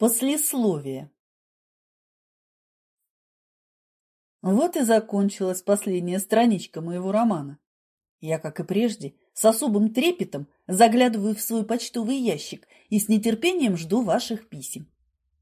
Послесловие. Вот и закончилась последняя страничка моего романа. Я, как и прежде, с особым трепетом заглядываю в свой почтовый ящик и с нетерпением жду ваших писем.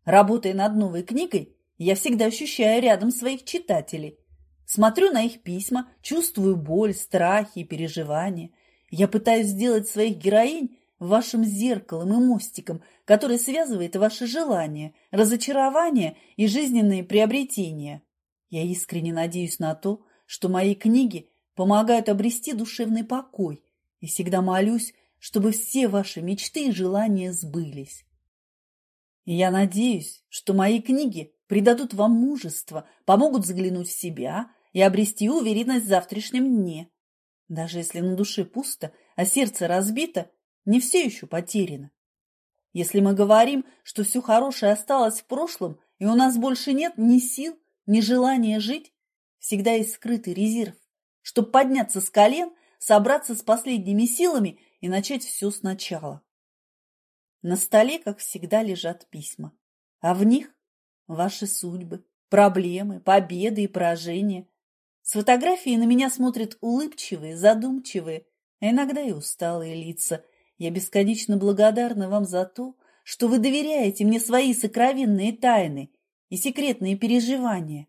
Работая над новой книгой, я всегда ощущаю рядом своих читателей. Смотрю на их письма, чувствую боль, страхи и переживания. Я пытаюсь сделать своих героинь вашим зеркалом и мостиком, который связывает ваши желания, разочарования и жизненные приобретения. Я искренне надеюсь на то, что мои книги помогают обрести душевный покой и всегда молюсь, чтобы все ваши мечты и желания сбылись. И я надеюсь, что мои книги придадут вам мужество, помогут заглянуть в себя и обрести уверенность в завтрашнем дне. Даже если на душе пусто, а сердце разбито, не все еще потеряно. Если мы говорим, что все хорошее осталось в прошлом, и у нас больше нет ни сил, ни желания жить, всегда есть скрытый резерв, чтобы подняться с колен, собраться с последними силами и начать все сначала. На столе, как всегда, лежат письма, а в них ваши судьбы, проблемы, победы и поражения. С фотографии на меня смотрят улыбчивые, задумчивые, а иногда и усталые лица – я бесконечно благодарна вам за то, что вы доверяете мне свои сокровенные тайны и секретные переживания.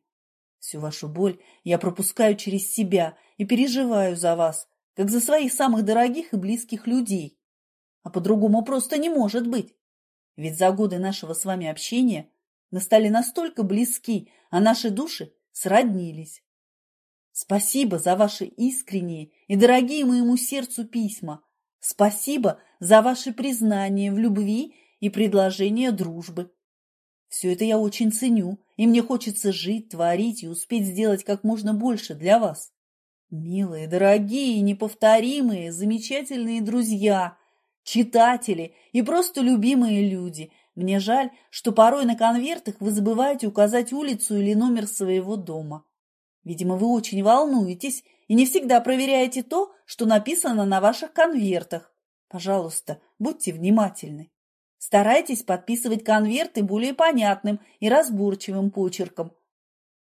Всю вашу боль я пропускаю через себя и переживаю за вас, как за своих самых дорогих и близких людей. А по-другому просто не может быть. Ведь за годы нашего с вами общения мы стали настолько близки, а наши души сроднились. Спасибо за ваши искренние и дорогие моему сердцу письма – Спасибо за ваше признание в любви и предложение дружбы. Все это я очень ценю, и мне хочется жить, творить и успеть сделать как можно больше для вас. Милые, дорогие, неповторимые, замечательные друзья, читатели и просто любимые люди, мне жаль, что порой на конвертах вы забываете указать улицу или номер своего дома. Видимо, вы очень волнуетесь и не всегда проверяете то, что написано на ваших конвертах. Пожалуйста, будьте внимательны. Старайтесь подписывать конверты более понятным и разборчивым почерком.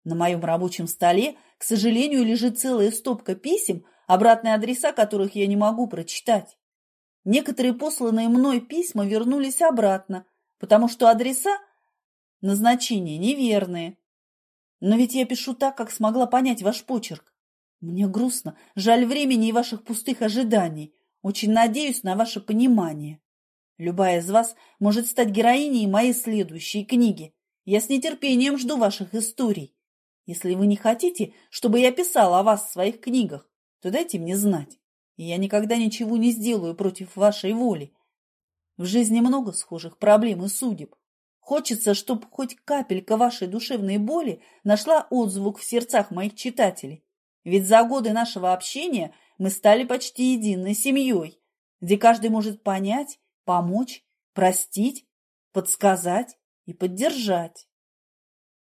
На моем рабочем столе, к сожалению, лежит целая стопка писем, обратные адреса которых я не могу прочитать. Некоторые посланные мной письма вернулись обратно, потому что адреса назначения неверные. Но ведь я пишу так, как смогла понять ваш почерк. Мне грустно, жаль времени и ваших пустых ожиданий. Очень надеюсь на ваше понимание. Любая из вас может стать героиней моей следующей книги. Я с нетерпением жду ваших историй. Если вы не хотите, чтобы я писала о вас в своих книгах, то дайте мне знать, и я никогда ничего не сделаю против вашей воли. В жизни много схожих проблем и судеб. Хочется, чтобы хоть капелька вашей душевной боли нашла отзвук в сердцах моих читателей. Ведь за годы нашего общения мы стали почти единой семьей, где каждый может понять, помочь, простить, подсказать и поддержать.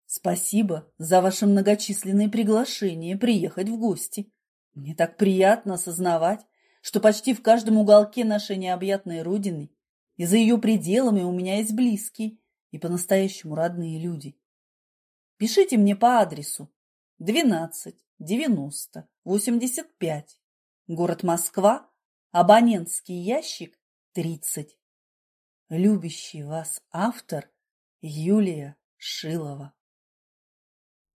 Спасибо за ваше многочисленные приглашения приехать в гости. Мне так приятно осознавать, что почти в каждом уголке нашей необъятной родины и за ее пределами у меня есть близкие и по-настоящему родные люди. Пишите мне по адресу 12 90 85. Город Москва. Абонентский ящик 30. Любящий вас автор Юлия Шилова.